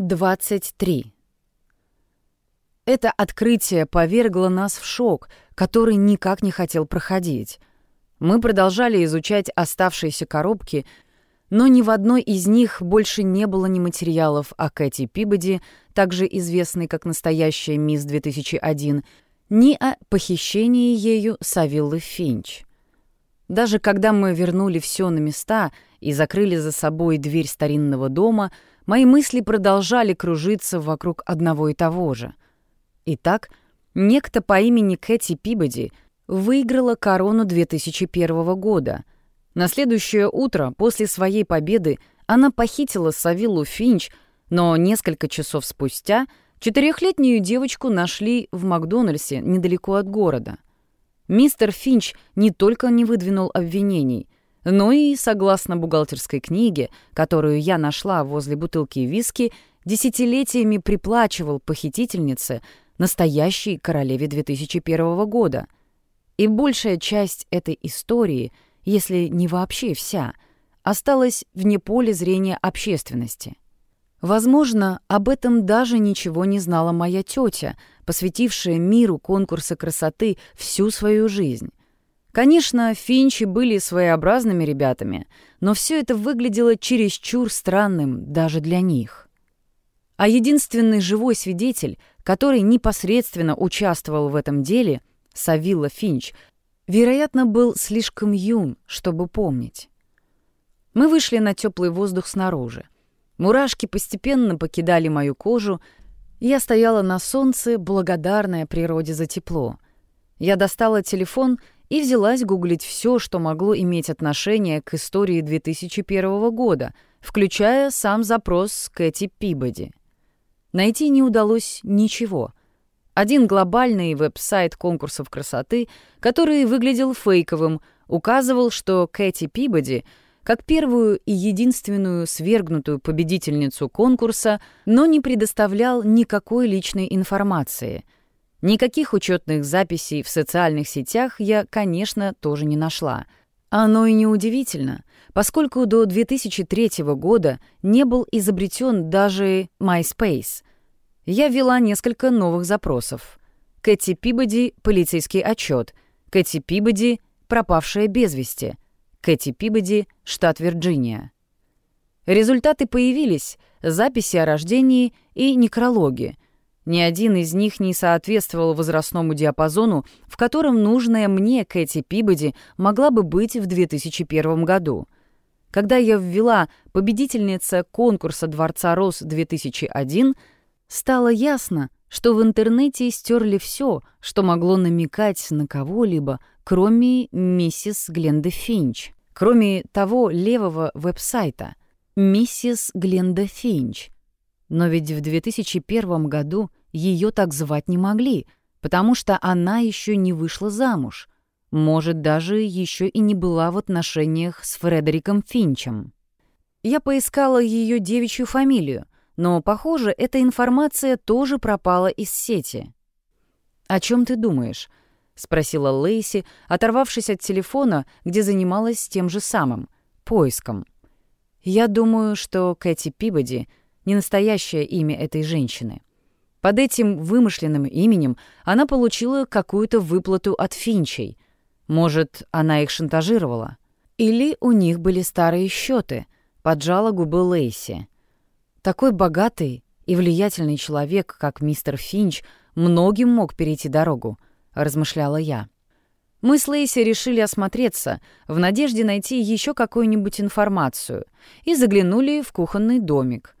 23. Это открытие повергло нас в шок, который никак не хотел проходить. Мы продолжали изучать оставшиеся коробки, но ни в одной из них больше не было ни материалов о Кэти Пибоди, также известной как настоящая мисс 2001, ни о похищении ею Савиллы Финч. Даже когда мы вернули все на места и закрыли за собой дверь старинного дома — Мои мысли продолжали кружиться вокруг одного и того же. Итак, некто по имени Кэти Пибоди выиграла корону 2001 года. На следующее утро после своей победы она похитила Савиллу Финч, но несколько часов спустя четырехлетнюю девочку нашли в Макдональдсе недалеко от города. Мистер Финч не только не выдвинул обвинений — но и, согласно бухгалтерской книге, которую я нашла возле бутылки виски, десятилетиями приплачивал похитительнице, настоящей королеве 2001 года. И большая часть этой истории, если не вообще вся, осталась вне поля зрения общественности. Возможно, об этом даже ничего не знала моя тетя, посвятившая миру конкурса красоты всю свою жизнь. Конечно, Финчи были своеобразными ребятами, но все это выглядело чересчур странным даже для них. А единственный живой свидетель, который непосредственно участвовал в этом деле, Савилла Финч, вероятно, был слишком юн, чтобы помнить. Мы вышли на теплый воздух снаружи. Мурашки постепенно покидали мою кожу, я стояла на солнце, благодарная природе за тепло. Я достала телефон и взялась гуглить все, что могло иметь отношение к истории 2001 года, включая сам запрос Кэти Пибоди. Найти не удалось ничего. Один глобальный веб-сайт конкурсов красоты, который выглядел фейковым, указывал, что Кэти Пибоди — как первую и единственную свергнутую победительницу конкурса, но не предоставлял никакой личной информации — Никаких учетных записей в социальных сетях я, конечно, тоже не нашла. Оно и неудивительно, поскольку до 2003 года не был изобретен даже MySpace. Я ввела несколько новых запросов. Кэти Пибоди — полицейский отчет. Кэти Пибоди — пропавшая без вести. Кэти Пибоди — штат Вирджиния. Результаты появились, записи о рождении и некрологи — ни один из них не соответствовал возрастному диапазону, в котором нужная мне Кэти Пибоди могла бы быть в 2001 году. Когда я ввела победительница конкурса Дворца Рос 2001, стало ясно, что в интернете стерли все, что могло намекать на кого-либо, кроме миссис Гленды Финч, кроме того левого веб-сайта «Миссис Гленда Финч», но ведь в 2001 году ее так звать не могли, потому что она еще не вышла замуж. Может, даже еще и не была в отношениях с Фредериком Финчем. Я поискала ее девичью фамилию, но, похоже, эта информация тоже пропала из сети. «О чем ты думаешь?» — спросила Лейси, оторвавшись от телефона, где занималась тем же самым — поиском. «Я думаю, что Кэти Пибоди — не настоящее имя этой женщины. Под этим вымышленным именем она получила какую-то выплату от Финчей. Может, она их шантажировала? Или у них были старые счеты? поджала губы Лейси. Такой богатый и влиятельный человек, как мистер Финч, многим мог перейти дорогу, размышляла я. Мы с Лейси решили осмотреться, в надежде найти еще какую-нибудь информацию, и заглянули в кухонный домик —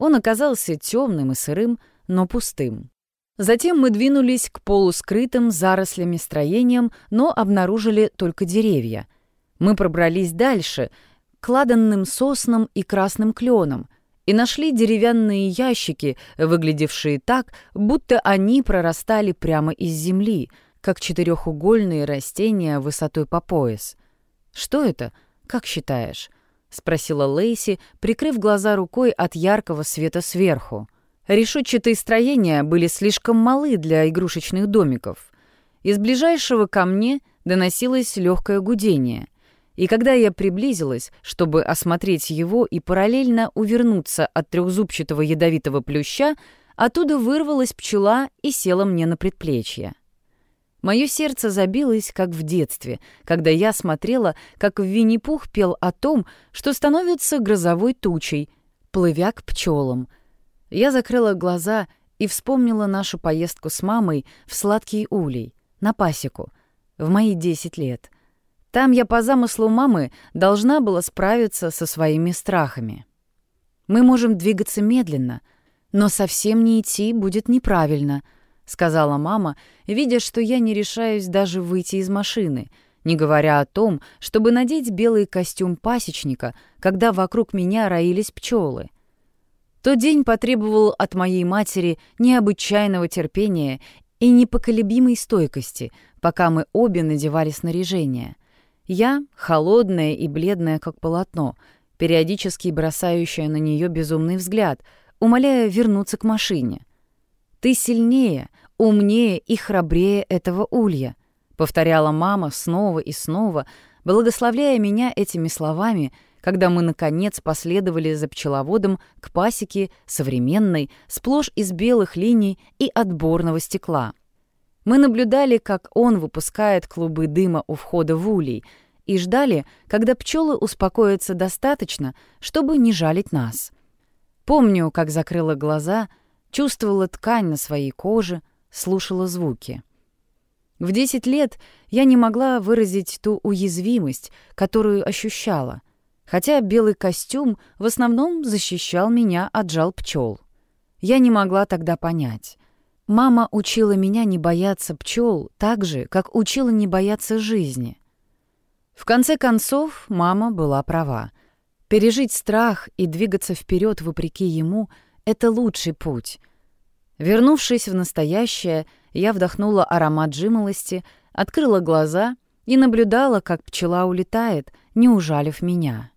он оказался темным и сырым, но пустым. Затем мы двинулись к полускрытым зарослями строениям, но обнаружили только деревья. Мы пробрались дальше, к ладанным соснам и красным кленам, и нашли деревянные ящики, выглядевшие так, будто они прорастали прямо из земли, как четырехугольные растения высотой по пояс. Что это? Как считаешь? — спросила Лейси, прикрыв глаза рукой от яркого света сверху. Решетчатые строения были слишком малы для игрушечных домиков. Из ближайшего ко мне доносилось легкое гудение. И когда я приблизилась, чтобы осмотреть его и параллельно увернуться от трехзубчатого ядовитого плюща, оттуда вырвалась пчела и села мне на предплечье. Мое сердце забилось, как в детстве, когда я смотрела, как Винни-Пух пел о том, что становится грозовой тучей, плывя к пчелам. Я закрыла глаза и вспомнила нашу поездку с мамой в Сладкий Улей, на пасеку, в мои десять лет. Там я по замыслу мамы должна была справиться со своими страхами. Мы можем двигаться медленно, но совсем не идти будет неправильно —— сказала мама, видя, что я не решаюсь даже выйти из машины, не говоря о том, чтобы надеть белый костюм пасечника, когда вокруг меня роились пчелы. Тот день потребовал от моей матери необычайного терпения и непоколебимой стойкости, пока мы обе надевали снаряжение. Я, холодная и бледная, как полотно, периодически бросающая на нее безумный взгляд, умоляя вернуться к машине. «Ты сильнее, умнее и храбрее этого улья», — повторяла мама снова и снова, благословляя меня этими словами, когда мы, наконец, последовали за пчеловодом к пасеке современной, сплошь из белых линий и отборного стекла. Мы наблюдали, как он выпускает клубы дыма у входа в улей, и ждали, когда пчелы успокоятся достаточно, чтобы не жалить нас. Помню, как закрыла глаза, чувствовала ткань на своей коже, слушала звуки. В 10 лет я не могла выразить ту уязвимость, которую ощущала, хотя белый костюм в основном защищал меня от жал пчел. Я не могла тогда понять. Мама учила меня не бояться пчел так же, как учила не бояться жизни. В конце концов, мама была права. Пережить страх и двигаться вперед вопреки ему — это лучший путь — Вернувшись в настоящее, я вдохнула аромат жимолости, открыла глаза и наблюдала, как пчела улетает, не ужалив меня.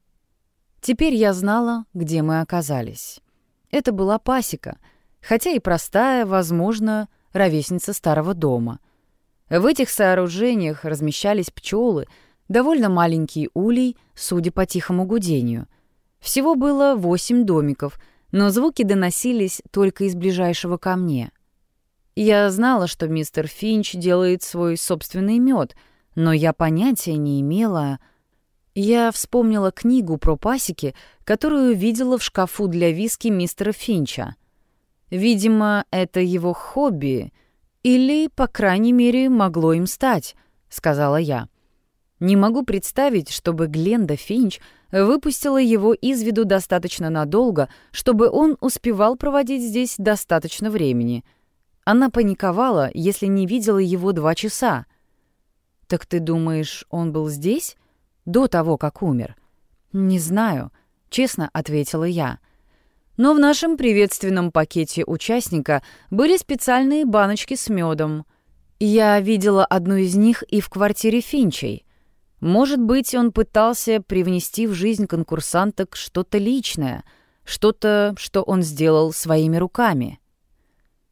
Теперь я знала, где мы оказались. Это была пасека, хотя и простая, возможно, ровесница старого дома. В этих сооружениях размещались пчелы, довольно маленький улей, судя по тихому гудению. Всего было восемь домиков — но звуки доносились только из ближайшего ко мне. Я знала, что мистер Финч делает свой собственный мед, но я понятия не имела... Я вспомнила книгу про пасеки, которую видела в шкафу для виски мистера Финча. Видимо, это его хобби, или, по крайней мере, могло им стать, сказала я. Не могу представить, чтобы Гленда Финч выпустила его из виду достаточно надолго, чтобы он успевал проводить здесь достаточно времени. Она паниковала, если не видела его два часа. «Так ты думаешь, он был здесь? До того, как умер?» «Не знаю», — честно ответила я. «Но в нашем приветственном пакете участника были специальные баночки с медом. Я видела одну из них и в квартире Финчей». Может быть, он пытался привнести в жизнь конкурсанток что-то личное, что-то, что он сделал своими руками.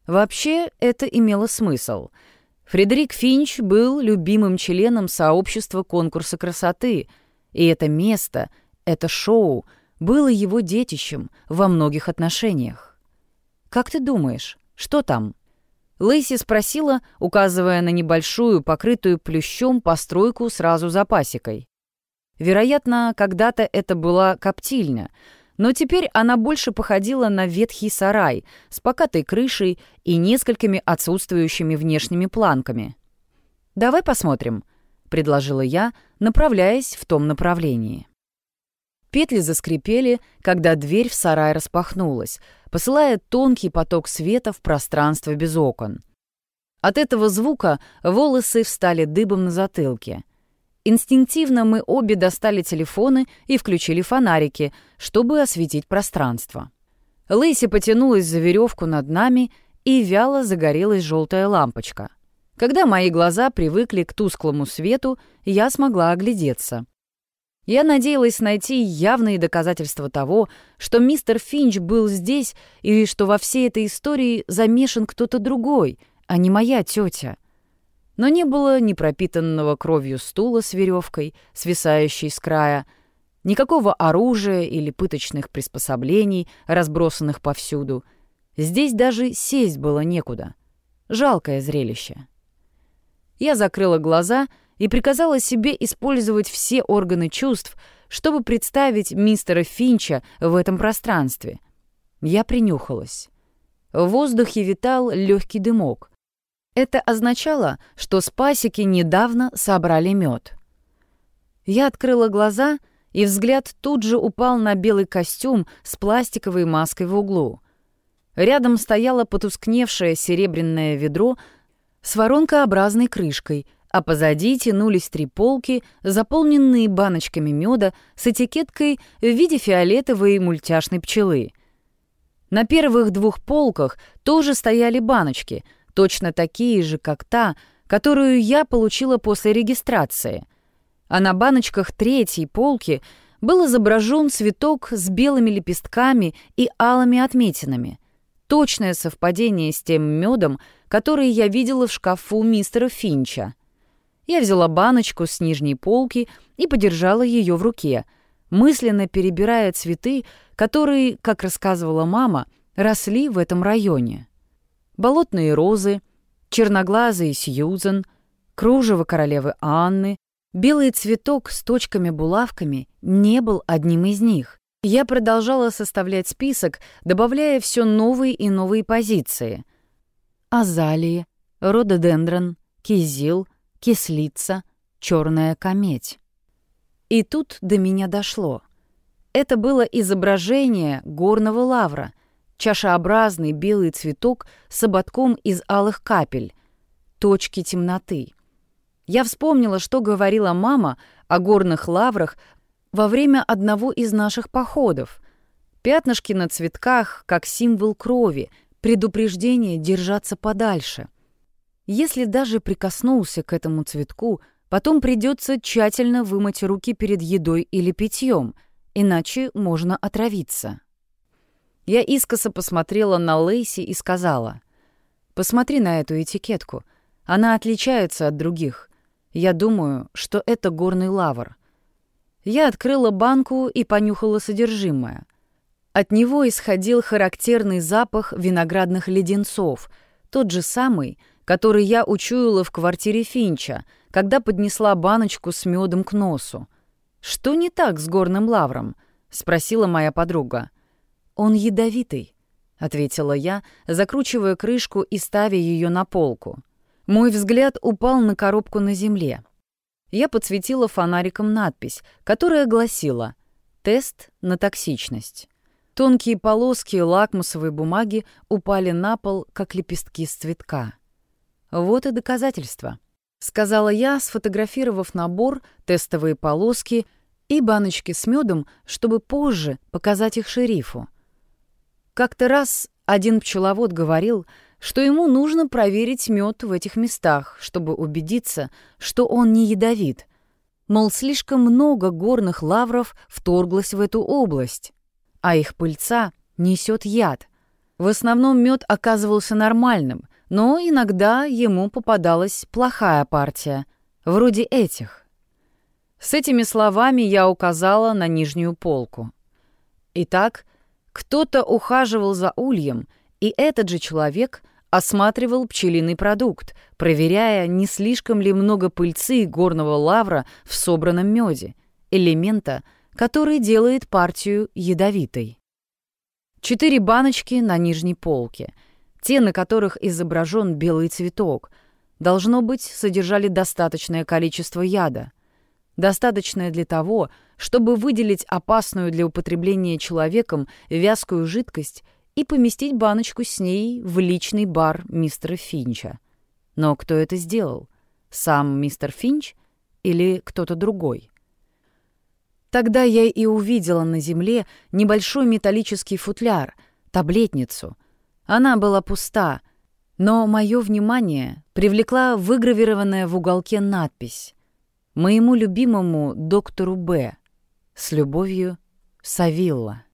Вообще, это имело смысл. Фредерик Финч был любимым членом сообщества конкурса красоты, и это место, это шоу было его детищем во многих отношениях. «Как ты думаешь, что там?» Лэйси спросила, указывая на небольшую, покрытую плющом постройку сразу за пасекой. Вероятно, когда-то это была коптильня, но теперь она больше походила на ветхий сарай с покатой крышей и несколькими отсутствующими внешними планками. «Давай посмотрим», — предложила я, направляясь в том направлении. Петли заскрипели, когда дверь в сарай распахнулась, посылая тонкий поток света в пространство без окон. От этого звука волосы встали дыбом на затылке. Инстинктивно мы обе достали телефоны и включили фонарики, чтобы осветить пространство. Лэйси потянулась за веревку над нами, и вяло загорелась желтая лампочка. Когда мои глаза привыкли к тусклому свету, я смогла оглядеться. Я надеялась найти явные доказательства того, что мистер Финч был здесь и что во всей этой истории замешан кто-то другой, а не моя тетя. Но не было ни пропитанного кровью стула с веревкой, свисающей с края, никакого оружия или пыточных приспособлений, разбросанных повсюду. Здесь даже сесть было некуда. Жалкое зрелище. Я закрыла глаза и приказала себе использовать все органы чувств, чтобы представить мистера Финча в этом пространстве. Я принюхалась. В воздухе витал легкий дымок. Это означало, что с пасеки недавно собрали мед. Я открыла глаза, и взгляд тут же упал на белый костюм с пластиковой маской в углу. Рядом стояло потускневшее серебряное ведро с воронкообразной крышкой, а позади тянулись три полки, заполненные баночками меда с этикеткой в виде фиолетовой мультяшной пчелы. На первых двух полках тоже стояли баночки, точно такие же, как та, которую я получила после регистрации. А на баночках третьей полки был изображен цветок с белыми лепестками и алыми отметинами. Точное совпадение с тем медом, который я видела в шкафу мистера Финча. Я взяла баночку с нижней полки и подержала ее в руке, мысленно перебирая цветы, которые, как рассказывала мама, росли в этом районе. Болотные розы, черноглазые Сьюзен, кружево королевы Анны, белый цветок с точками-булавками не был одним из них. Я продолжала составлять список, добавляя все новые и новые позиции азалии, рододендрон, кизил, кислица, черная кометь. И тут до меня дошло. Это было изображение горного лавра, чашеобразный белый цветок с ободком из алых капель, точки темноты. Я вспомнила, что говорила мама о горных лаврах во время одного из наших походов. Пятнышки на цветках, как символ крови, предупреждение держаться подальше. Если даже прикоснулся к этому цветку, потом придется тщательно вымыть руки перед едой или питьем, иначе можно отравиться. Я искоса посмотрела на Лейси и сказала, «Посмотри на эту этикетку. Она отличается от других. Я думаю, что это горный лавр». Я открыла банку и понюхала содержимое. От него исходил характерный запах виноградных леденцов, тот же самый, который я учуяла в квартире Финча, когда поднесла баночку с медом к носу. «Что не так с горным лавром?» — спросила моя подруга. «Он ядовитый», — ответила я, закручивая крышку и ставя ее на полку. Мой взгляд упал на коробку на земле. Я подсветила фонариком надпись, которая гласила «Тест на токсичность». Тонкие полоски лакмусовой бумаги упали на пол, как лепестки с цветка. «Вот и доказательства», — сказала я, сфотографировав набор, тестовые полоски и баночки с медом, чтобы позже показать их шерифу. Как-то раз один пчеловод говорил, что ему нужно проверить мед в этих местах, чтобы убедиться, что он не ядовит. Мол, слишком много горных лавров вторглось в эту область а их пыльца несет яд. В основном мед оказывался нормальным, но иногда ему попадалась плохая партия, вроде этих. С этими словами я указала на нижнюю полку. Итак, кто-то ухаживал за ульем, и этот же человек осматривал пчелиный продукт, проверяя, не слишком ли много пыльцы горного лавра в собранном меде, элемента — который делает партию ядовитой. Четыре баночки на нижней полке, те, на которых изображен белый цветок, должно быть, содержали достаточное количество яда. Достаточное для того, чтобы выделить опасную для употребления человеком вязкую жидкость и поместить баночку с ней в личный бар мистера Финча. Но кто это сделал? Сам мистер Финч или кто-то другой? Тогда я и увидела на земле небольшой металлический футляр, таблетницу. Она была пуста, но мое внимание привлекла выгравированная в уголке надпись «Моему любимому доктору Б. С любовью, Савилла».